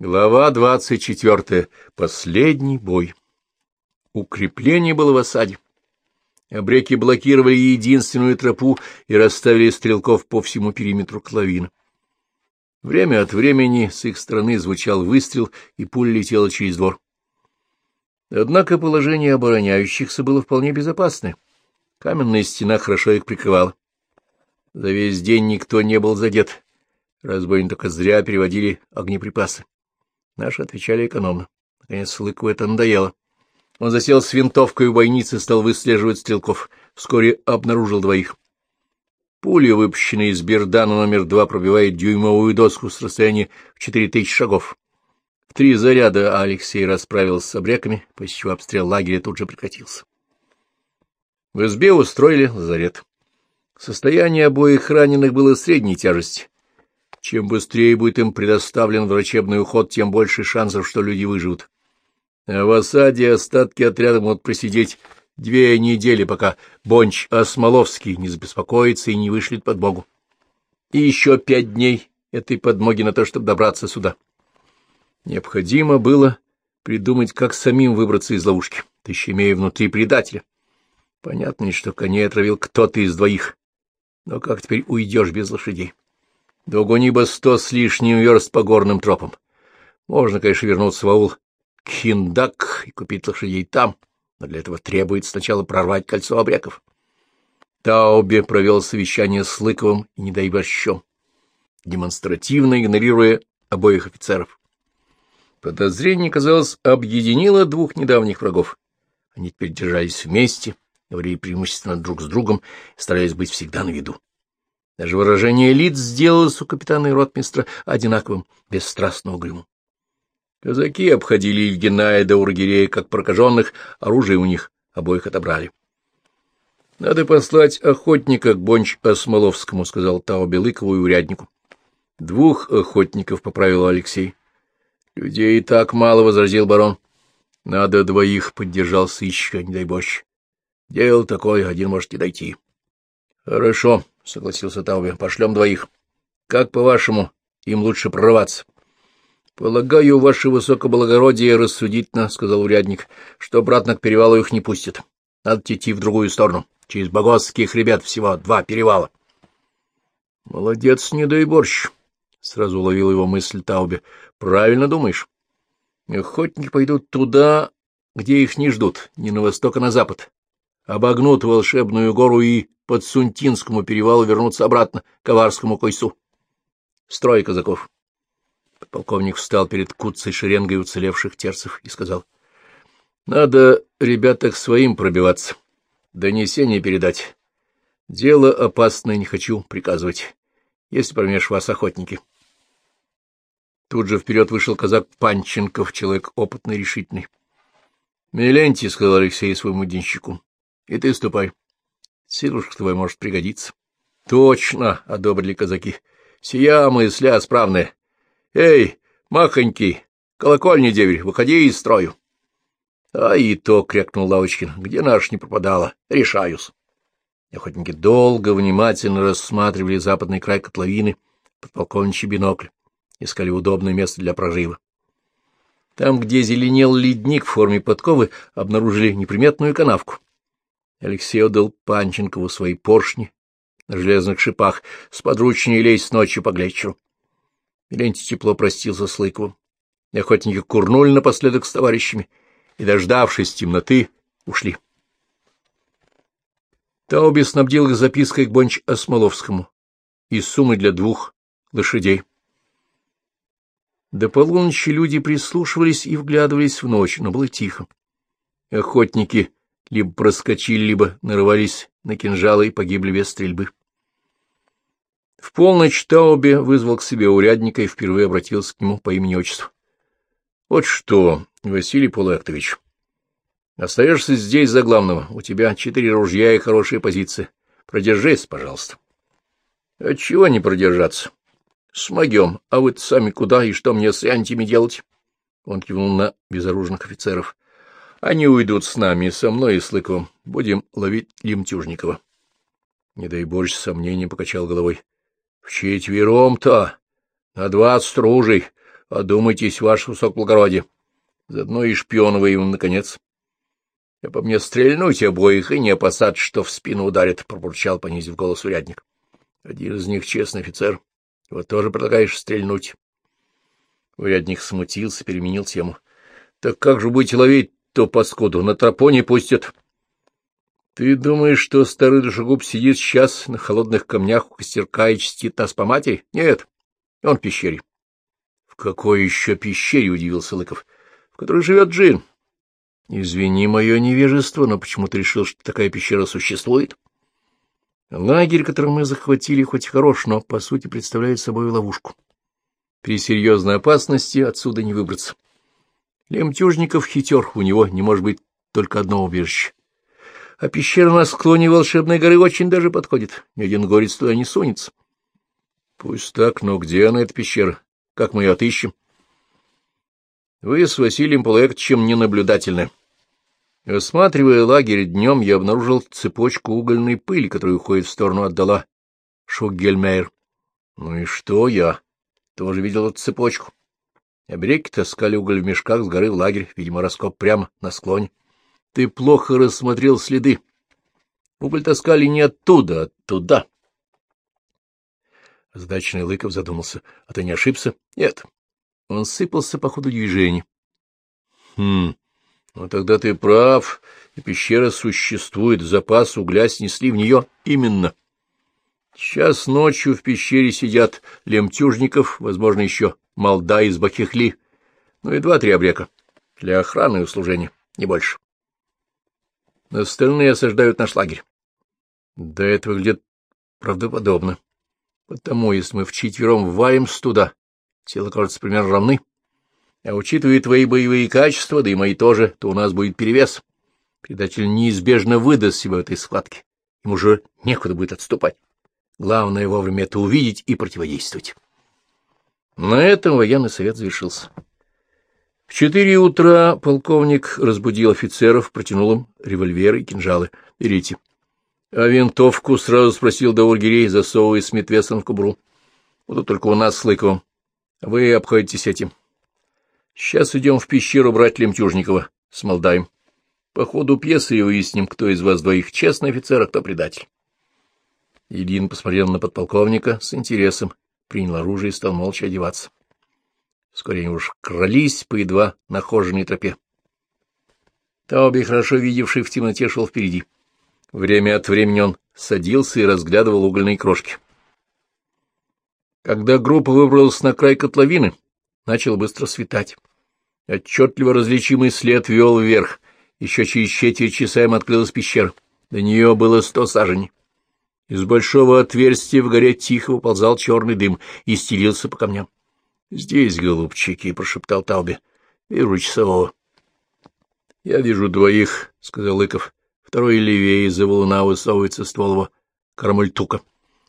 Глава двадцать четвертая. Последний бой. Укрепление было в осаде. Обреки блокировали единственную тропу и расставили стрелков по всему периметру клавина. Время от времени с их стороны звучал выстрел, и пуля летела через двор. Однако положение обороняющихся было вполне безопасное. Каменная стена хорошо их прикрывала. За весь день никто не был задет. Разбойники только зря переводили огнеприпасы. Наши отвечали экономно. Наконец Лыкову это надоело. Он засел с винтовкой у бойницы и стал выслеживать стрелков. Вскоре обнаружил двоих. Пуля, выпущенная из Бердана номер два, пробивает дюймовую доску с расстояния в четыре тысячи шагов. В три заряда Алексей расправился с обреками, после чего обстрел лагеря тут же прекратился. В избе устроили лазарет. Состояние обоих раненых было средней тяжести. Чем быстрее будет им предоставлен врачебный уход, тем больше шансов, что люди выживут. А в осаде остатки отряда могут просидеть две недели, пока Бонч Осмоловский не забеспокоится и не вышлет подмогу. И еще пять дней этой подмоги на то, чтобы добраться сюда. Необходимо было придумать, как самим выбраться из ловушки, да еще имея внутри предателя. Понятно, что коней отравил кто-то из двоих. Но как теперь уйдешь без лошадей? До сто с лишним верст по горным тропам. Можно, конечно, вернуться в аул Хиндак и купить лошадей там, но для этого требуется сначала прорвать кольцо обреков. Таубе провел совещание с Лыковым и Недайборщом, демонстративно игнорируя обоих офицеров. Подозрение, казалось, объединило двух недавних врагов. Они теперь держались вместе, говорили преимущественно друг с другом и старались быть всегда на виду. Даже выражение лиц сделалось у капитана и ротмистра одинаковым, бесстрастно угрюмым. Казаки обходили Евгеная Даур-Гирея, как прокаженных, оружие у них обоих отобрали. — Надо послать охотника к Бонч Осмоловскому, — сказал Таубе Лыкову и уряднику. — Двух охотников, — поправил Алексей. — Людей и так мало, — возразил барон. — Надо двоих, — поддержал сыщика, не дай боже. Дело такое, один может не дойти. — Хорошо, — согласился Таубе. — Пошлем двоих. Как, по-вашему, им лучше прорваться? — Полагаю, ваше высокоблагородие рассудительно, — сказал урядник, — что обратно к перевалу их не пустят. Надо идти в другую сторону. Через Богосских ребят всего два перевала. — Молодец, не дай борщ, — сразу уловил его мысль Таубе. — Правильно думаешь. Охотники пойдут туда, где их не ждут, не на восток, а на запад. Обогнут волшебную гору и под Сунтинскому перевалу вернуться обратно к Аварскому койсу. Строй казаков. Полковник встал перед куцей шеренгой уцелевших терцев и сказал. — Надо, ребята, к своим пробиваться. Донесение передать. Дело опасное, не хочу приказывать, если промеж вас охотники. Тут же вперед вышел казак Панченков, человек опытный, решительный. — Миленти, — сказал Алексей своему денщику, — и ты ступай. Силушка твой может пригодиться. — Точно, — одобрили казаки. — Сия мысля справная. Эй, махонький, колокольня деверь, выходи из строю. — А и то, — крякнул Лавочкин, — где наш не пропадала? Решаюсь. Охотники долго, внимательно рассматривали западный край котловины, подполковничий бинокль, искали удобное место для прожива. Там, где зеленел ледник в форме подковы, обнаружили неприметную канавку. Алексей отдал Панченкову свои поршни на железных шипах, с подручней лезть ночью по глечеру. Тепло простился с Лыковым. Охотники курнули напоследок с товарищами и, дождавшись темноты, ушли. Таубе снабдил их запиской к Бонч Осмоловскому и суммой для двух лошадей. До полуночи люди прислушивались и вглядывались в ночь, но было тихо. Охотники либо проскочили, либо нарвались на кинжалы и погибли без стрельбы. В полночь Таубе вызвал к себе урядника и впервые обратился к нему по имени-отчеству. — Вот что, Василий Полуэктович, остаешься здесь за главного. У тебя четыре ружья и хорошая позиция. Продержись, пожалуйста. — Отчего не продержаться? — Смогем. А вы сами куда и что мне с антими делать? Он кивнул на безоружных офицеров. Они уйдут с нами, со мной и с Лыковым. Будем ловить Лемтюжникова. Не дай борщ с сомнением покачал головой. — Вчетвером-то! На двадцать ружей! Одумайтесь, ваше высокоблагородие. Заодно и шпион выявим, наконец. — Я по мне стрельнуть обоих и не опасаться, что в спину ударит, — пробурчал, понизив голос урядник. — Один из них честный офицер. Его тоже предлагаешь стрельнуть. Урядник смутился, переменил тему. — Так как же будете ловить то паскуду? На тропу не пустят. — Ты думаешь, что старый душегуб сидит сейчас на холодных камнях у костерка и чтит нас по матери? Нет, он в пещере. — В какой еще пещере? — удивился Лыков. — В которой живет Джин. — Извини мое невежество, но почему ты решил, что такая пещера существует? Лагерь, который мы захватили, хоть хорош, но, по сути, представляет собой ловушку. При серьезной опасности отсюда не выбраться. Лемтюжников хитер, у него не может быть только одно убежище. А пещера на склоне волшебной горы очень даже подходит. Ни один горец туда не сунется. Пусть так, но где она, эта пещера? Как мы ее отыщем? Вы с Василием Полуэктовичем ненаблюдательны. Осматривая лагерь днем, я обнаружил цепочку угольной пыли, которая уходит в сторону отдала Шуггельмейр. Ну и что я? Тоже видел эту цепочку. Обреки таскали уголь в мешках с горы в лагерь, видимо, раскоп прямо на склоне. Ты плохо рассмотрел следы. Уголь таскали не оттуда, а туда. Задачный Лыков задумался. А ты не ошибся? Нет. Он сыпался по ходу движения. Хм, ну тогда ты прав, и пещера существует, запас угля снесли в нее именно. Сейчас ночью в пещере сидят лемтюжников, возможно, еще молда из Бахихли, ну и два-три обрека для охраны и услужения, не больше. Остальные осаждают наш лагерь. Да это выглядит правдоподобно. Потому, если мы вчетвером варимся туда, силы, кажется, примерно равны. А учитывая твои боевые качества, да и мои тоже, то у нас будет перевес. Предатель неизбежно выдаст себя в этой схватке. Ему уже некуда будет отступать. Главное вовремя это увидеть и противодействовать. На этом военный совет завершился. В четыре утра полковник разбудил офицеров, протянул им револьверы и кинжалы. «Берите». А винтовку сразу спросил Даургирей, засовывая Смитвесон в кобру. Вот только у нас с Лыковым. Вы обходитесь этим. Сейчас идем в пещеру брать Лемтюжникова с Молдаем. По ходу пьесы и выясним, кто из вас двоих честный офицер, а кто предатель. Ильин посмотрел на подполковника с интересом, принял оружие и стал молча одеваться. Вскоре они уж крались по едва нахоженной тропе. Тауби, хорошо видевший в темноте, шел впереди. Время от времени он садился и разглядывал угольные крошки. Когда группа выбралась на край котловины, начал быстро светать. Отчетливо различимый след вел вверх. Еще через четверть часа им открылась пещера. До нее было сто саженей. Из большого отверстия в горе тихо выползал черный дым и стелился по камням. — Здесь, голубчики, — прошептал Талби. — Вижу часового. — Я вижу двоих, — сказал Лыков. Второй левее из-за валуна высовывается ствол его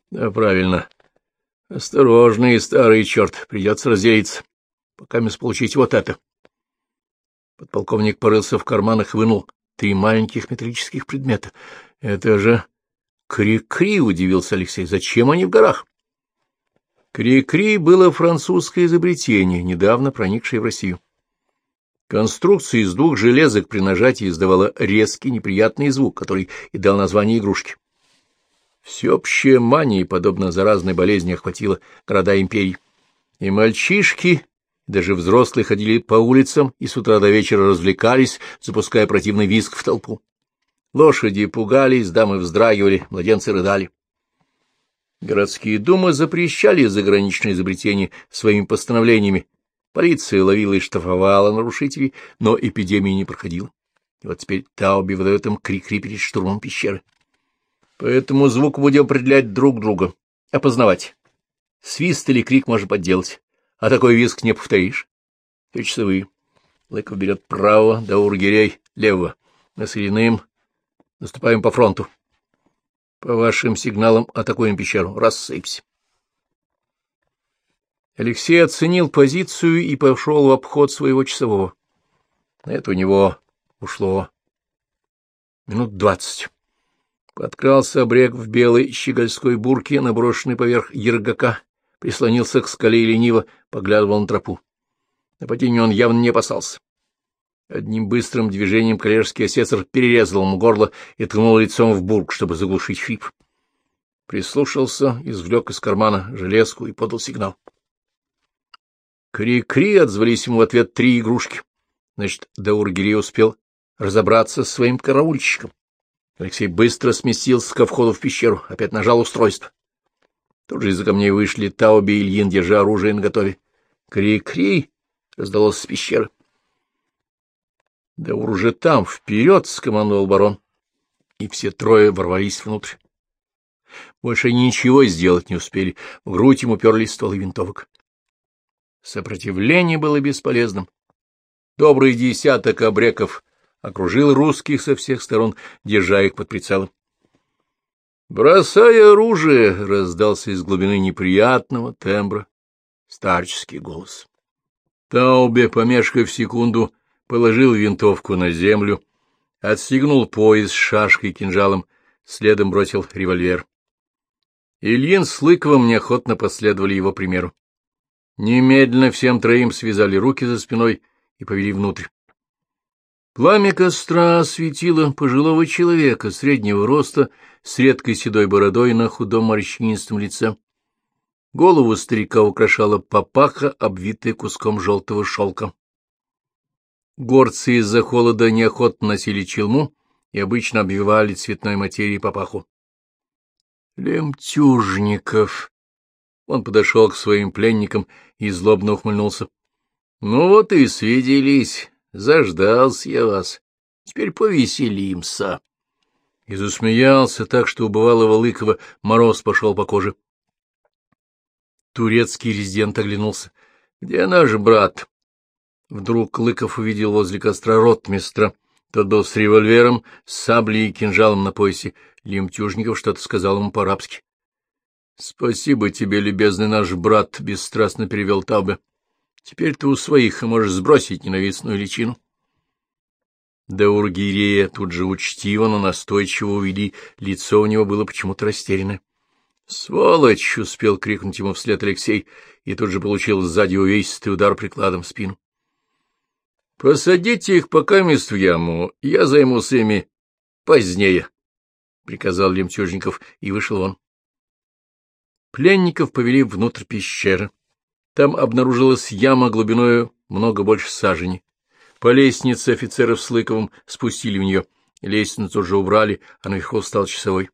Да, правильно. Осторожный старый черт, придется разделиться, пока мне получить вот это. Подполковник порылся в карманах и вынул три маленьких металлических предмета. — Это же Кри-кри, — удивился Алексей, — зачем они в горах? Кри-кри было французское изобретение, недавно проникшее в Россию. Конструкция из двух железок при нажатии издавала резкий неприятный звук, который и дал название игрушки. Всеобщая мания, подобно заразной болезни, охватила города империи. И мальчишки, даже взрослые ходили по улицам и с утра до вечера развлекались, запуская противный визг в толпу. Лошади пугались, дамы вздрагивали, младенцы рыдали. Городские думы запрещали заграничные изобретения своими постановлениями. Полиция ловила и штрафовала нарушителей, но эпидемии не проходила. И вот теперь Тауби выдает им крик-кри перед штурмом пещеры. Поэтому звук будем определять друг друга, опознавать. Свист или крик можно подделать, а такой визг не повторишь. Все часовые. Лыков берет правого, Даургирей — левого. На Соединым Наступаем по фронту. По вашим сигналам атакуем пещеру. Рассыпься. Алексей оценил позицию и пошел в обход своего часового. На это у него ушло минут двадцать. Подкрался обрек в белой щегольской бурке, наброшенной поверх ергака, прислонился к скале и лениво поглядывал на тропу. Нападения он явно не опасался. Одним быстрым движением коллежский асессор перерезал ему горло и ткнул лицом в бург, чтобы заглушить хрип. Прислушался, извлек из кармана железку и подал сигнал. Кри-кри отзвались ему в ответ три игрушки. Значит, Даургири успел разобраться с своим караульщиком. Алексей быстро сместился ко входу в пещеру, опять нажал устройство. Тут же из-за камней вышли Тауби и Ильин, держа оружие наготове. «Кри-кри!» — раздалось с пещеры. Да уже там, вперед, — скомандовал барон. И все трое ворвались внутрь. Больше ничего сделать не успели. В грудь ему уперлись стволы винтовок. Сопротивление было бесполезным. Добрый десяток обреков окружил русских со всех сторон, держа их под прицелом. «Бросай оружие!» — раздался из глубины неприятного тембра старческий голос. Таубе, помешкав секунду, положил винтовку на землю, отстегнул пояс с шашкой и кинжалом, следом бросил револьвер. Ильин с Лыковым неохотно последовали его примеру. Немедленно всем троим связали руки за спиной и повели внутрь. Пламя костра осветило пожилого человека среднего роста с редкой седой бородой на худом морщинистом лице. Голову старика украшала папаха, обвитая куском желтого шелка. Горцы из-за холода неохотно носили челму и обычно обвивали цветной материей папаху. Лемтюжников! Он подошел к своим пленникам и злобно ухмыльнулся. — Ну вот и свиделись, заждался я вас. Теперь повеселимся. И засмеялся так, что у бывалого Лыкова мороз пошел по коже. Турецкий резидент оглянулся. — Где наш брат? Вдруг Лыков увидел возле костра ротмистра. Тот был с револьвером, с саблей и кинжалом на поясе. Лемтюжников что-то сказал ему по-арабски. — Спасибо тебе, любезный наш брат, — бесстрастно перевел Таубе. — Теперь ты у своих и можешь сбросить ненавистную личину. Да Ургирея тут же учтиво, но настойчиво увели, лицо у него было почему-то растерянное. «Сволочь!» — успел крикнуть ему вслед Алексей, и тут же получил сзади увесистый удар прикладом в спину. Посадите их пока мест в яму, я займусь ими позднее, — приказал Лемтюжников и вышел он. Пленников повели внутрь пещеры. Там обнаружилась яма глубиною много больше сажени. По лестнице офицеров с Лыковым спустили в нее. Лестницу уже убрали, а наверху стал часовой.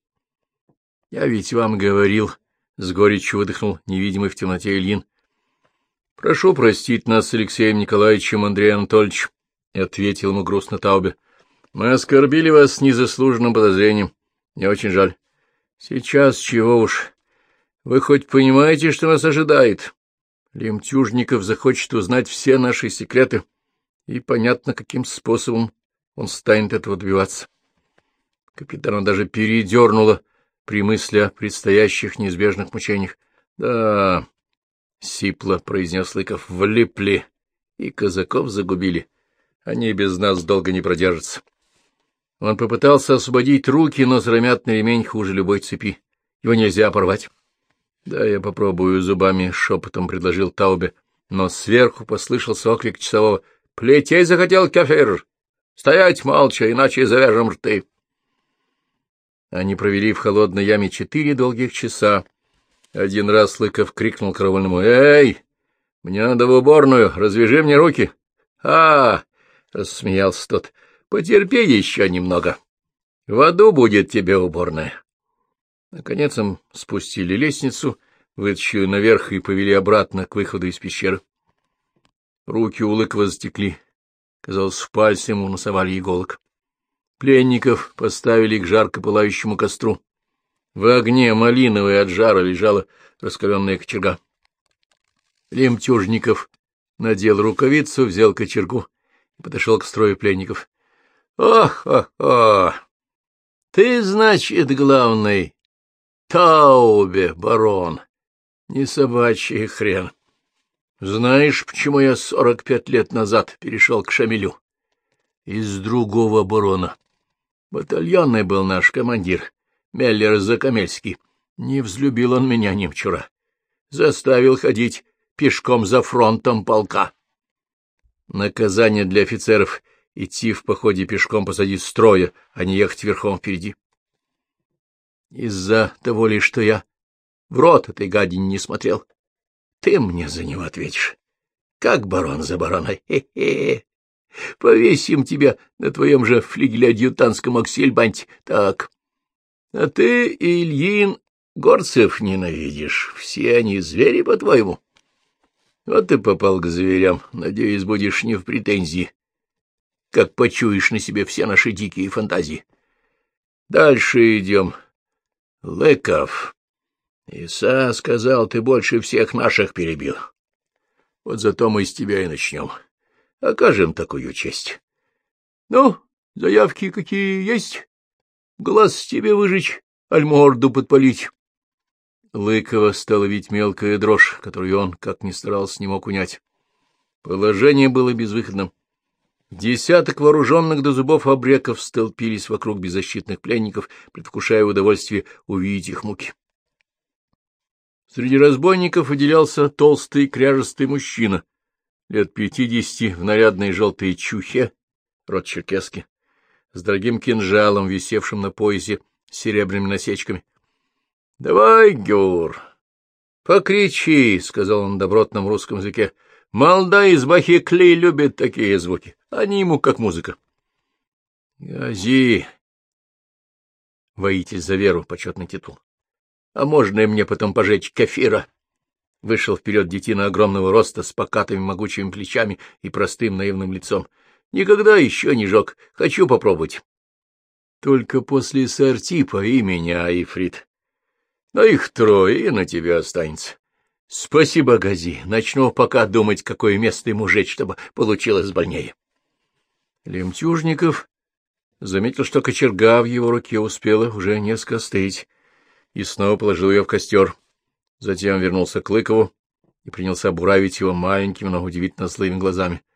— Я ведь вам говорил, — с горечью выдохнул невидимый в темноте Ильин, — Прошу простить нас с Алексеем Николаевичем Андреем Анатольевичем, — ответил ему грустно Таубе. — Мы оскорбили вас с незаслуженным подозрением. Мне очень жаль. — Сейчас чего уж. Вы хоть понимаете, что нас ожидает? Лемтюжников захочет узнать все наши секреты, и понятно, каким способом он станет этого добиваться. Капитана даже передернуло при мысли о предстоящих неизбежных мучениях. — Да, — сипло произнес Лыков, — влипли, и казаков загубили. Они без нас долго не продержатся. Он попытался освободить руки, но сыромятный ремень хуже любой цепи. Его нельзя порвать. — Да, я попробую зубами, — шепотом предложил Таубе, но сверху послышался оклик часового. — Плетей захотел кафир! Стоять молча, иначе завяжем рты! Они провели в холодной яме четыре долгих часа, один раз Лыков крикнул караульному. — Эй, мне надо в уборную, развяжи мне руки. — А, — рассмеялся тот, — потерпи еще немного. В аду будет тебе уборная. Наконец им спустили лестницу, вытащили наверх и повели обратно к выходу из пещеры. Руки у Лыкова затекли. Казалось, в пальце ему носовали иголок. Пленников поставили к жарко пылающему костру. В огне малиновой от жара лежала раскаленная кочерга. Лемтюжников надел рукавицу, взял кочергу и подошел к строю пленников. — Ох-ох-ох! Ты, значит, главный Таубе, барон, не собачий хрен. Знаешь, почему я сорок пять лет назад перешел к Шамилю? Из другого барона. Батальонный был наш командир. Меллер Закамельский. Не взлюбил он меня ни вчера. Заставил ходить пешком за фронтом полка. Наказание для офицеров — идти в походе пешком позади строя, а не ехать верхом впереди. Из-за того ли, что я в рот этой гадине не смотрел. Ты мне за него ответишь. Как барон за барона. Хе-хе. Повесим тебя на твоем же флигеле-адъютантском аксельбанте. Так. А ты, Ильин, горцев ненавидишь. Все они звери, по-твоему. Вот ты попал к зверям. Надеюсь, будешь не в претензии, как почуешь на себе все наши дикие фантазии. Дальше идем. Лыков. Иса сказал, ты больше всех наших перебил. Вот зато мы с тебя и начнем. Окажем такую честь. Ну, заявки какие есть? Глаз тебе выжечь, аль подпалить. Лыкова стала видеть мелкая дрожь, которую он, как ни старался, не мог унять. Положение было безвыходным. Десяток вооруженных до зубов обреков столпились вокруг беззащитных пленников, предвкушая удовольствие увидеть их муки. Среди разбойников выделялся толстый кряжестый мужчина, лет пятидесяти, в нарядной желтой чухе, рот черкески, с дорогим кинжалом, висевшим на поясе с серебряными насечками. — Давай, Гюр, покричи, — сказал он на добротном русском языке. — Молда из Бахикли любит такие звуки. Они ему как музыка. — Гази, воитель за веру, почетный титул. А можно и мне потом пожечь кефира? Вышел вперед детина огромного роста с покатыми могучими плечами и простым наивным лицом. Никогда еще не жег. Хочу попробовать. Только после сортипа и меня, Айфрит. Но их трое, и на тебе останется. Спасибо, Гази. Начну пока думать, какое место ему жечь, чтобы получилось больнее. Лемтюжников заметил, что кочерга в его руке успела уже несколько остыть и снова положил ее в костер. Затем вернулся к Лыкову и принялся буравить его маленькими, но удивительно злыми глазами. —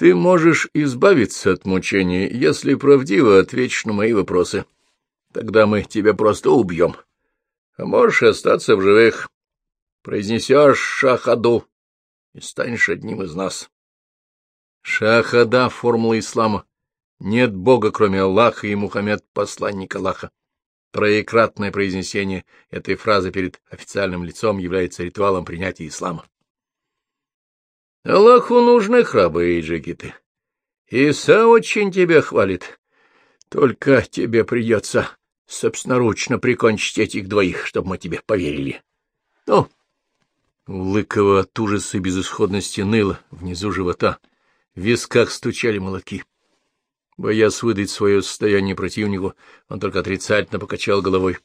Ты можешь избавиться от мучений, если правдиво ответишь на мои вопросы. Тогда мы тебя просто убьем. А можешь остаться в живых. Произнесешь шахаду и станешь одним из нас. Шахада — формула ислама. Нет Бога, кроме Аллаха, и Мухаммед — посланник Аллаха. Троекратное произнесение этой фразы перед официальным лицом является ритуалом принятия ислама. Аллаху нужны храбрые джигиты. Иса очень тебя хвалит. Только тебе придется собственноручно прикончить этих двоих, чтобы мы тебе поверили. Ну, Лыкова от ужаса и безысходности ныла внизу живота. В висках стучали молотки. Боясь выдать свое состояние противнику, он только отрицательно покачал головой.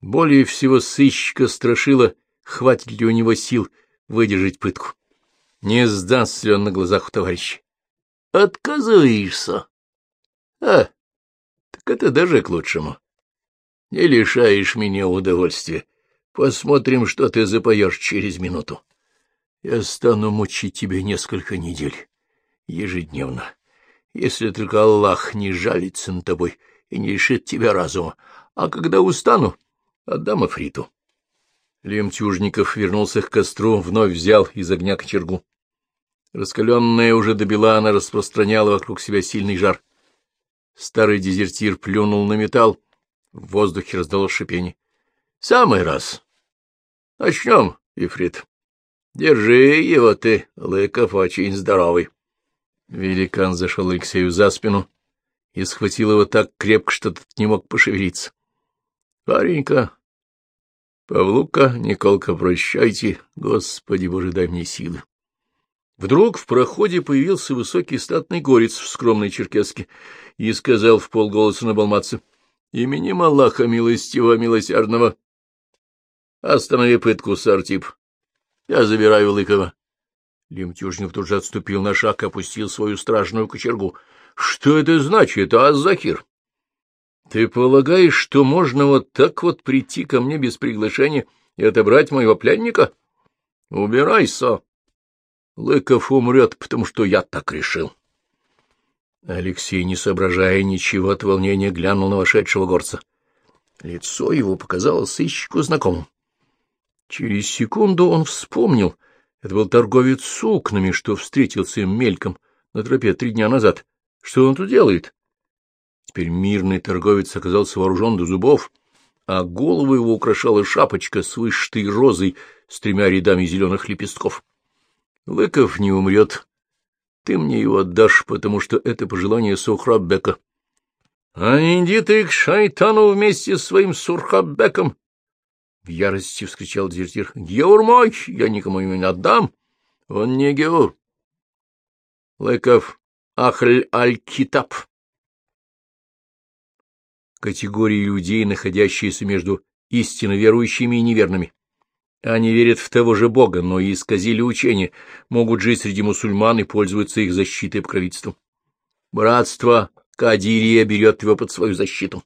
Более всего сыщика страшило, хватит ли у него сил выдержать пытку. Не сдастся ли он на глазах у товарища? — Отказываешься? — А, так это даже к лучшему. Не лишаешь меня удовольствия. Посмотрим, что ты запоешь через минуту. Я стану мучить тебя несколько недель, ежедневно если только Аллах не жалится над тобой и не лишит тебя разума, а когда устану, отдам Африту. Лемтюжников вернулся к костру, вновь взял из огня кочергу. Раскаленная уже до бела, она распространяла вокруг себя сильный жар. Старый дезертир плюнул на металл, в воздухе раздалось шипение. — Самый раз. — Начнем, Ифрит. Держи его ты, Лыков очень здоровый. Великан зашел Алексею за спину и схватил его так крепко, что тот не мог пошевелиться. — Паренька, Павлука, Николка, прощайте, Господи Боже, дай мне силы. Вдруг в проходе появился высокий статный горец в скромной черкеске и сказал в полголоса на балмаце, — Именем Аллаха милостивого, милосердного, останови пытку, Сартип. Я забираю Лыкова. Лемтюжников тут же отступил на шаг и опустил свою страшную кочергу. — Что это значит, Аз-Захир? — Ты полагаешь, что можно вот так вот прийти ко мне без приглашения и отобрать моего пленника? — Убирайся. Лыков умрет, потому что я так решил. Алексей, не соображая ничего от волнения, глянул на вошедшего горца. Лицо его показалось сыщику знакомым. Через секунду он вспомнил — Это был торговец сукнами, что встретился им мельком на тропе три дня назад. Что он тут делает? Теперь мирный торговец оказался вооружен до зубов, а голову его украшала шапочка с вышитой розой с тремя рядами зеленых лепестков. Лыков не умрет. Ты мне его отдашь, потому что это пожелание Сухраббека. А иди ты к шайтану вместе с своим Сурхаббеком! В ярости вскричал дезертир. — Геур мой! Я никому его не отдам! Он не Геур. Лыков Ахль-Аль-Китаб. Категории людей, находящиеся между истинно верующими и неверными. Они верят в того же Бога, но и исказили учение, могут жить среди мусульман и пользоваться их защитой и покровительством. Братство Кадирия берет его под свою защиту.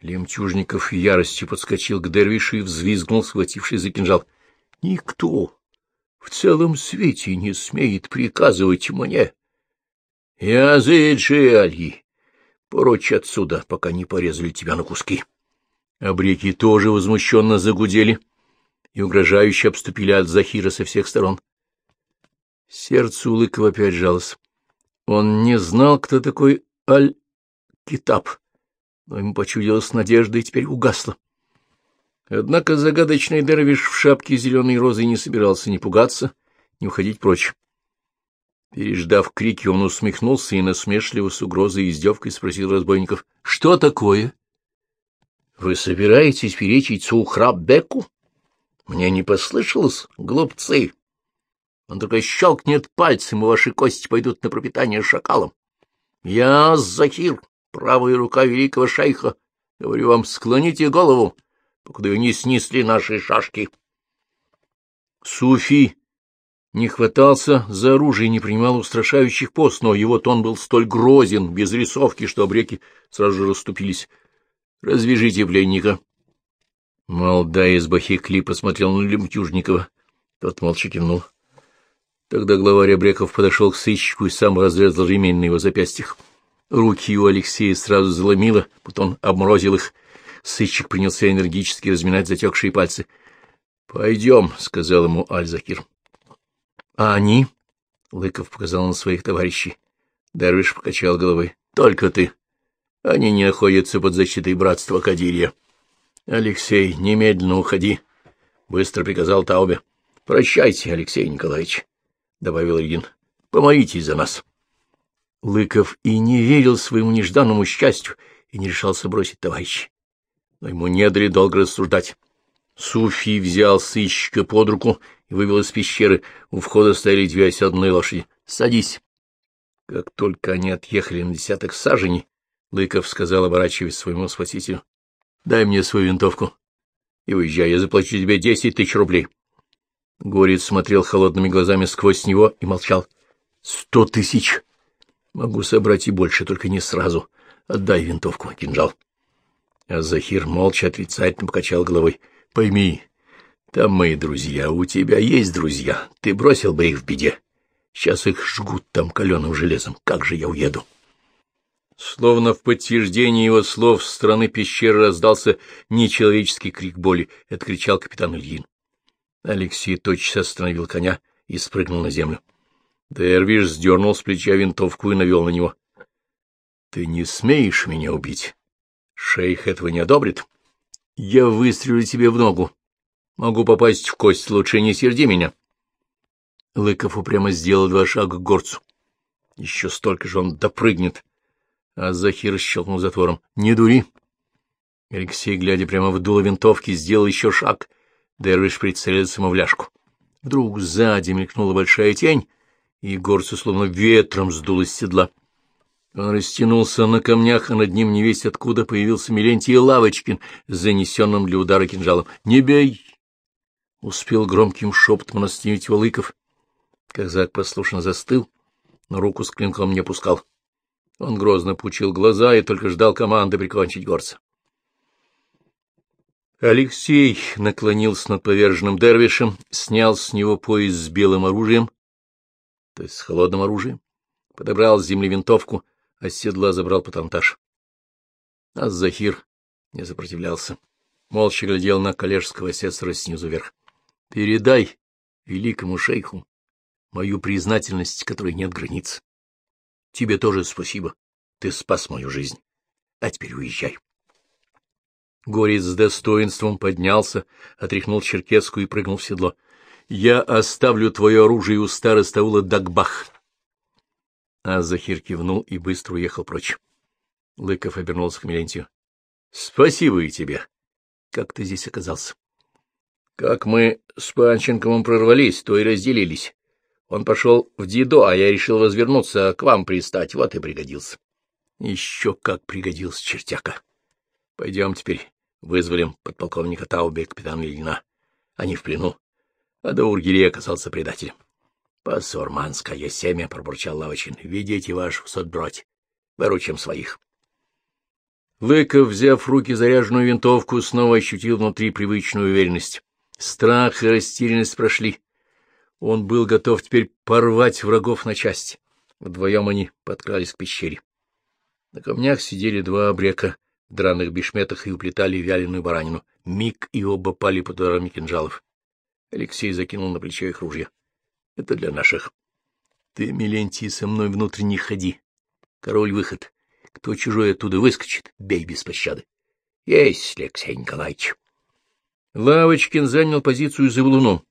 Лемчужников яростью подскочил к Дервишу и взвизгнул, схвативший за кинжал. — Никто в целом свете не смеет приказывать мне. — Язычи, Али, прочь отсюда, пока не порезали тебя на куски. Обреки тоже возмущенно загудели и угрожающе обступили от Захира со всех сторон. Сердце Улыкова опять жалось. Он не знал, кто такой Аль-Китаб, но ему почудилась надежда и теперь угасла. Однако загадочный дервиш в шапке зеленой розы не собирался ни пугаться, ни уходить прочь. Переждав крики, он усмехнулся и насмешливо с угрозой и издевкой спросил разбойников, — Что такое? — Вы собираетесь перечить Сухрабеку? Мне не послышалось, глупцы. Он только щелкнет пальцем, и ваши кости пойдут на пропитание шакалом. Я Захир, правая рука великого шейха. Говорю вам, склоните голову, покуда ее не снесли наши шашки. Суфи не хватался за оружие и не принимал устрашающих пост, но его тон был столь грозен, без рисовки, что обреки сразу же расступились. — Развяжите пленника. Молодая из Бахикли посмотрел на Лемтюжникова. Тот молча кивнул. Тогда главарь Обреков подошел к сыщику и сам разрезал ремень на его запястьях. Руки у Алексея сразу заломило, потом обморозил их. Сыщик принялся энергически разминать затекшие пальцы. — Пойдем, — сказал ему Альзакир. — А они? — Лыков показал на своих товарищей. Дарвиш покачал головой. — Только ты. Они не находятся под защитой братства Кадирия. —— Алексей, немедленно уходи, — быстро приказал Таубе. — Прощайте, Алексей Николаевич, — добавил Ильин. — Помолитесь за нас. Лыков и не верил своему нежданному счастью и не решался бросить товарища. Но ему не дали долго рассуждать. Суфий взял сыщика под руку и вывел из пещеры. У входа стояли две оседланные лошади. — Садись. Как только они отъехали на десяток саженей, Лыков сказал, оборачиваясь своему спасителю. Дай мне свою винтовку и уезжай, я заплачу тебе десять тысяч рублей. Горец смотрел холодными глазами сквозь него и молчал. — Сто тысяч! Могу собрать и больше, только не сразу. Отдай винтовку, кинжал. А Захир молча отрицательно покачал головой. — Пойми, там мои друзья, у тебя есть друзья. Ты бросил бы их в беде. Сейчас их жгут там каленым железом. Как же я уеду? — Словно в подтверждение его слов с стороны пещеры раздался нечеловеческий крик боли. Это кричал капитан Ильин. Алексей тотчас остановил коня и спрыгнул на землю. Дервиш сдернул с плеча винтовку и навел на него. — Ты не смеешь меня убить. Шейх этого не одобрит. Я выстрелю тебе в ногу. Могу попасть в кость, лучше не серди меня. Лыков упрямо сделал два шага к горцу. Еще столько же он допрыгнет а Захир щелкнул затвором. — Не дури! Алексей, глядя прямо в дуло винтовки, сделал еще шаг. Дервиш прицелился ему в ляжку. Вдруг сзади мелькнула большая тень, и горцу словно ветром сдуло с седла. Он растянулся на камнях, а над ним невесть откуда появился Милентий Лавочкин занесенным для удара кинжалом. — Не бей! — успел громким шепотом остановить Волыков. Казак послушно застыл, но руку с клинком не опускал. Он грозно пучил глаза и только ждал команды прикончить горца. Алексей наклонился над поверженным дервишем, снял с него пояс с белым оружием, то есть с холодным оружием, подобрал с земли винтовку, а с седла забрал патронтаж. А Захир не сопротивлялся, молча глядел на коллежского асессора снизу вверх. — Передай великому шейху мою признательность, которой нет границ. Тебе тоже спасибо. Ты спас мою жизнь. А теперь уезжай. Горец с достоинством поднялся, отряхнул черкеску и прыгнул в седло. — Я оставлю твое оружие у староста Ула Дагбах. А Захир кивнул и быстро уехал прочь. Лыков обернулся к Мелентию. — Спасибо и тебе. Как ты здесь оказался? — Как мы с Панченковым прорвались, то и разделились. Он пошел в Дидо, а я решил развернуться, к вам пристать, вот и пригодился. — Еще как пригодился, чертяка. Пойдем теперь вызволим подполковника Таубе и капитана Ильина. Они в плену, а Даургирей оказался предателем. — Посурманское семя, — пробурчал Лавочин, — ведите ваш сотбродь, выручим своих. Лыков, взяв в руки заряженную винтовку, снова ощутил внутри привычную уверенность. Страх и растерянность прошли. Он был готов теперь порвать врагов на части. Вдвоем они подкрались к пещере. На камнях сидели два обрека в драных бешметах и уплетали вяленую баранину. Миг и оба пали под ударами кинжалов. Алексей закинул на плечо их ружья. — Это для наших. — Ты, Милентий, со мной внутрь не ходи. Король выход. Кто чужой оттуда выскочит, бей без пощады. — Есть, Алексей Николаевич. Лавочкин занял позицию за валуном.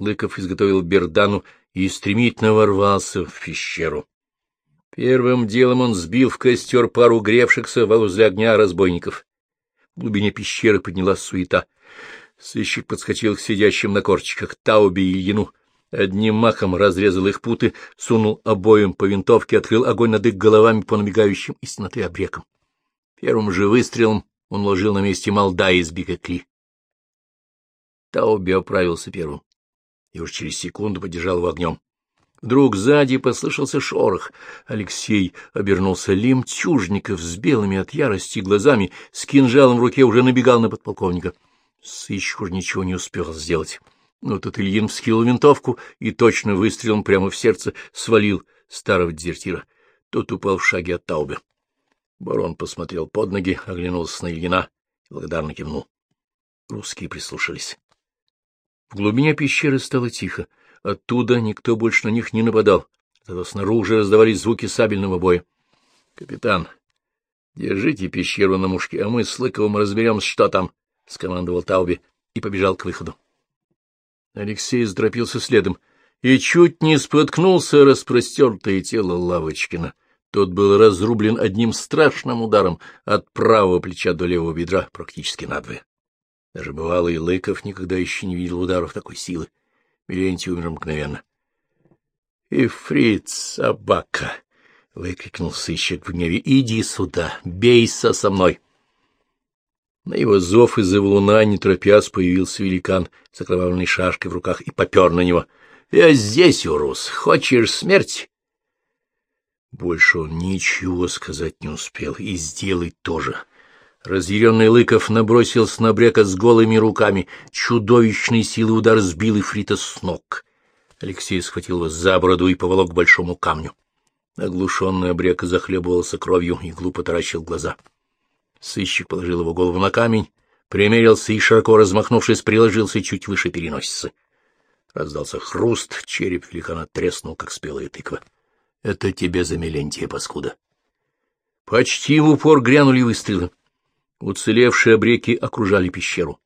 Лыков изготовил бердану и стремительно ворвался в пещеру. Первым делом он сбил в костер пару гревшихся возле огня разбойников. В глубине пещеры поднялась суета. Сыщик подскочил к сидящим на корчиках Таубе и Ильину. Одним махом разрезал их путы, сунул обоим по винтовке, открыл огонь над их головами по набегающим из темноты обрекам. Первым же выстрелом он ложил на месте молда из бикакли. Тауби оправился первым и уж через секунду подержал его огнем. Вдруг сзади послышался шорох. Алексей обернулся лемтюжников с белыми от ярости глазами, с кинжалом в руке уже набегал на подполковника. Сыщик уж ничего не успел сделать. Но тут Ильин вскинул винтовку и точно выстрелом прямо в сердце свалил старого дезертира. Тот упал в шаге от Таубе. Барон посмотрел под ноги, оглянулся на Ильина и благодарно кивнул. Русские прислушались. В глубине пещеры стало тихо. Оттуда никто больше на них не нападал. Зато снаружи раздавались звуки сабельного боя. — Капитан, держите пещеру на мушке, а мы с Лыковым разберемся, что там, — скомандовал Тауби и побежал к выходу. Алексей сдропился следом и чуть не споткнулся распростертое тело Лавочкина. Тот был разрублен одним страшным ударом от правого плеча до левого бедра практически надвое. Даже бывалый Лыков никогда еще не видел ударов такой силы. Милентий умер мгновенно. — Ифрит, собака! — выкрикнул сыщик в гневе. — Иди сюда, бейся со мной! На его зов из-за луна, не торопясь, появился великан с окровавленной шашкой в руках и попер на него. — Я здесь, Урус. Хочешь смерть? Больше он ничего сказать не успел и сделать тоже. — Разъяренный Лыков набросился на Брека с голыми руками. Чудовищной силы удар сбил Ифрита с ног. Алексей схватил его за бороду и поволок к большому камню. Оглушенный Брека захлебывался кровью и глупо таращил глаза. Сыщик положил его голову на камень, примерился и, широко размахнувшись, приложился чуть выше переносицы. Раздался хруст, череп великана треснул, как спелая тыква. — Это тебе за Мелентия, паскуда. Почти в упор грянули выстрелы. Уцелевшие обреки окружали пещеру.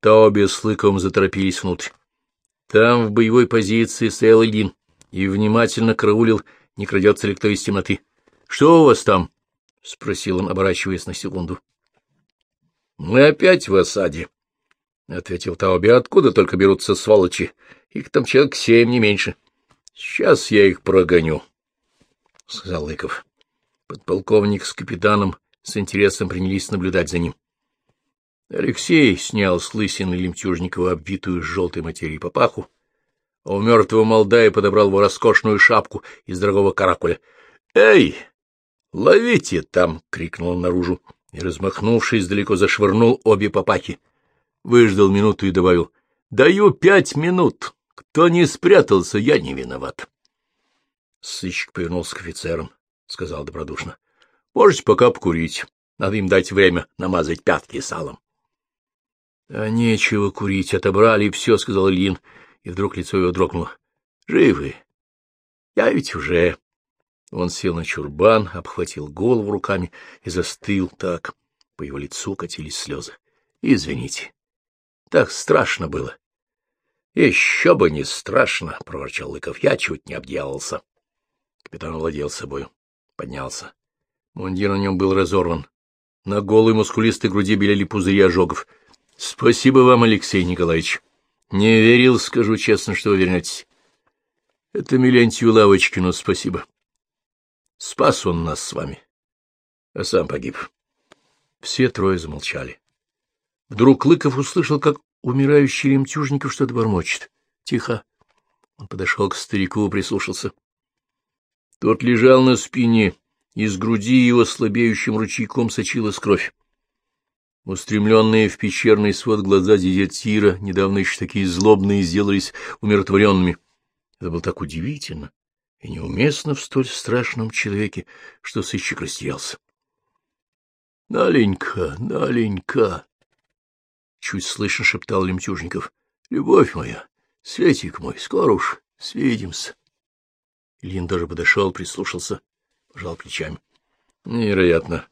Таоби с Лыковым заторопились внутрь. Там в боевой позиции стоял Ильин и внимательно караулил, не крадется ли кто из темноты. — Что у вас там? — спросил он, оборачиваясь на секунду. — Мы опять в осаде, — ответил Таоби. — Откуда только берутся сволочи? Их там человек семь, не меньше. — Сейчас я их прогоню, — сказал Лыков. Подполковник с капитаном с интересом принялись наблюдать за ним. Алексей снял с лысины Лемтюжникова обвитую желтой материей папаху, а у мертвого Молдая подобрал его роскошную шапку из дорогого каракуля. — Эй, ловите там! — крикнул он наружу и, размахнувшись, далеко зашвырнул обе папахи. Выждал минуту и добавил. — Даю пять минут. Кто не спрятался, я не виноват. Сыщик повернулся к офицерам, — сказал добродушно. Можете пока покурить. Надо им дать время намазать пятки салом. — А нечего курить, отобрали все, — сказал Ильин и вдруг лицо его дрогнуло. — Живы! Я ведь уже... Он сел на чурбан, обхватил голову руками и застыл так. По его лицу катились слезы. — Извините. Так страшно было. — Еще бы не страшно, — проворчал Лыков. — Я чуть не обделался. Капитан владел собой. Поднялся. Мундир на нем был разорван. На голой мускулистой груди белели пузыри ожогов. — Спасибо вам, Алексей Николаевич. Не верил, скажу честно, что вы вернетесь. Это Милентию Лавочкину спасибо. Спас он нас с вами, а сам погиб. Все трое замолчали. Вдруг Лыков услышал, как умирающий Ремтюжников что-то бормочет. Тихо. Он подошел к старику и прислушался. Тот лежал на спине, из груди его слабеющим ручейком сочилась кровь. Устремленные в пещерный свод глаза дезертира, недавно еще такие злобные, сделались умиротворенными. Это было так удивительно и неуместно в столь страшном человеке, что сыщик растерялся. — Наленька, Наленька! — чуть слышно шептал Лемтюжников. — Любовь моя, Светик мой, скоро уж свидимся. Ильин даже подошел, прислушался, пожал плечами. — Невероятно.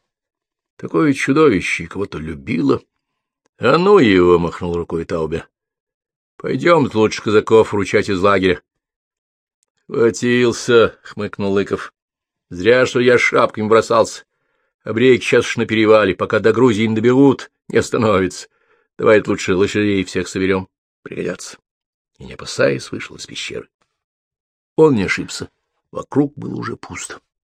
Такое чудовище кого-то любило. — А ну его! — махнул рукой Таубе. — Пойдем лучше казаков вручать из лагеря. — Хватился, — хмыкнул Лыков. — Зря, что я шапками бросался. Обрейки сейчас уж на перевале, пока до Грузии не добегут, не остановится. Давай лучше лошадей всех соберем. Пригодятся. И, не опасаясь, вышел из пещеры. Он не ошибся. Вокруг было уже пусто.